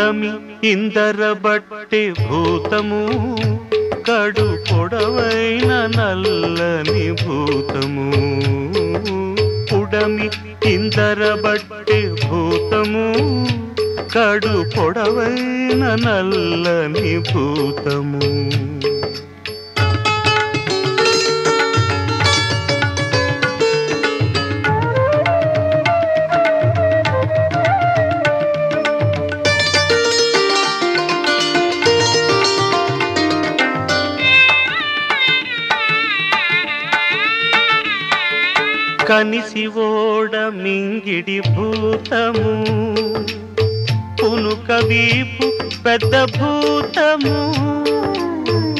ఇందమి ఇందర బట్టి భూతము కడు పొడవైన నల్లని భూతము. పుడమి ఇందర బట్టి భూతము కడు పొడవైన నల్లని భూతము. కనిసి ఓడ మింగిడి భూతము. పునుక వీపు పెద్ద భూతము.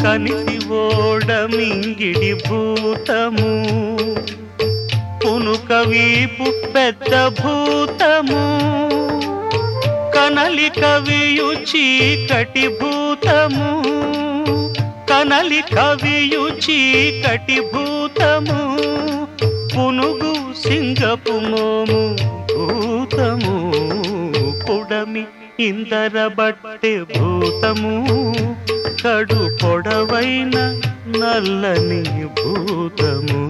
కనిసి ఓడ మింగిడి భూతము. పునుక వీపు పెద్ద భూతము. కనలి కవియు చీకటి భూతము. కనలి కవియు చీకటి భూతము. పునుగు సింగపు మోము భూతము పొడమి ఇందర బట్టె భూతము. కడు పొడవైన నల్లని భూతము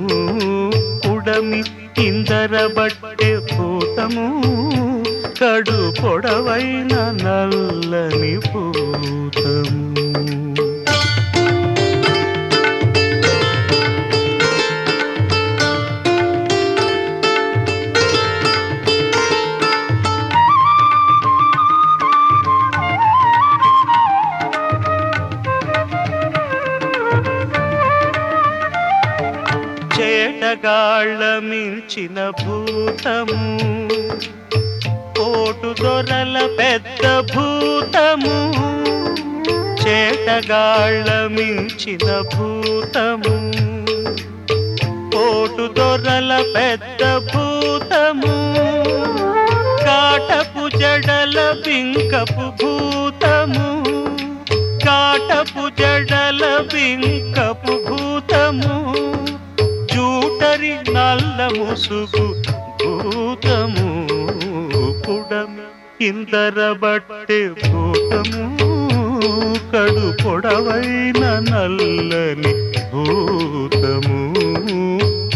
పుడమి ఇందర బట్టె భూతము. కడు పొడవైన నల్లని భూతము. చేటగాళ్ళ మించిన భూతము కోటు దొరల పెద్ద భూతము చేటగాళ్ళ మించిన భూతము కోటు దొరల పెద్ద భూతము కాటపు జడల బింకపు భూతము కాటపు జడల బింకపు భూతము. జూటరి నల్ల ముసుగు భూతము పుడమి ఇందర బట్టె భూతము కడు పొడవైన నల్లని భూతము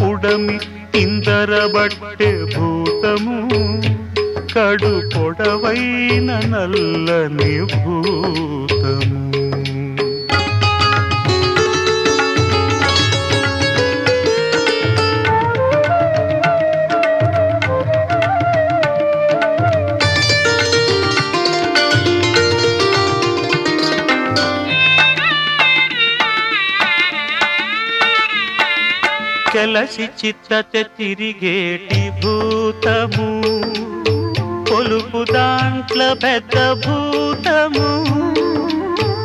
పుడమి ఇందర బట్టె భూతము కడు పొడవైన నల్లని భూతము. కెలసి చిత్తత తిరిగేటి భూతము. పొలుపు దాంట్ల పెద్ద భూతము.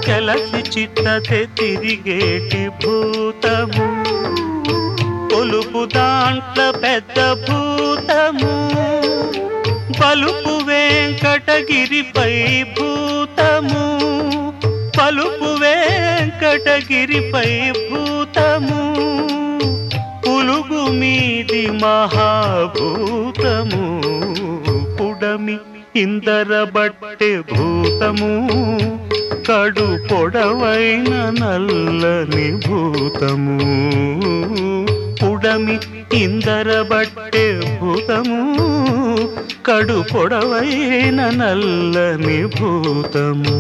కెలసి చిత్తత తిరిగేటి భూతము. పొలుపు దాంట్ల పెద్ద భూతము. పలుపు వెంకటగిరిపై భూతము పలుపు వెంకటగిరిపై భూతము భూమిది మహాభూతము పుడమి ఇందర బట్టె భూతము కడు పొడవైన నల్లని భూతము. పుడమి ఇందర బట్టె భూతము కడు పొడవైన నల్లని భూతము.